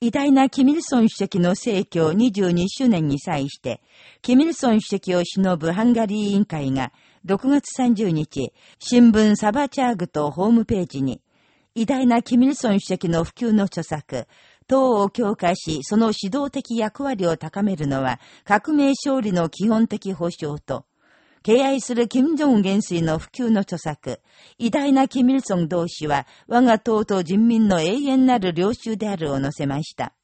偉大なキミルソン主席の逝去22周年に際して、キミルソン主席を偲ぶハンガリー委員会が、6月30日、新聞サバチャーグとホームページに、偉大なキミルソン主席の普及の著作、党を強化し、その指導的役割を高めるのは、革命勝利の基本的保障と、敬愛する金正恩元帥の普及の著作、偉大なキミルソン同士は、我が党と人民の永遠なる領袖であるを載せました。